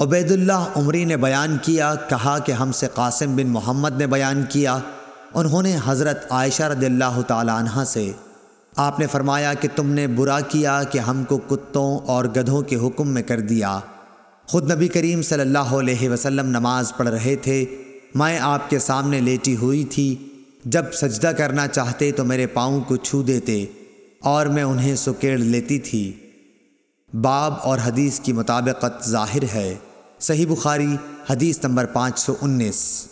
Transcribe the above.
عبید اللہ عمری نے بیان کیا، کہا کہ ہم سے قاسم بن محمد نے بیان کیا۔ انہوں نے حضرت عائشہ رضی اللہ تعالی عنہ سے، آپ نے فرمایا کہ تم نے برا کیا کہ ہم کو کتوں اور گدھوں کے حکم میں کر دیا۔ خود نبی کریم صلی اللہ علیہ وسلم نماز پڑھ رہے تھے۔ میں آپ کے سامنے لیٹی ہوئی تھی۔ جب سجدہ کرنا چاہتے تو میرے پاؤں کو چھو دیتے اور میں انہیں سکیڑ لیتی تھی۔ باب اور حدیث کی مطابقت ظاہر ہے۔ صحیح بخاری حدیث نمبر پانچ سو انیس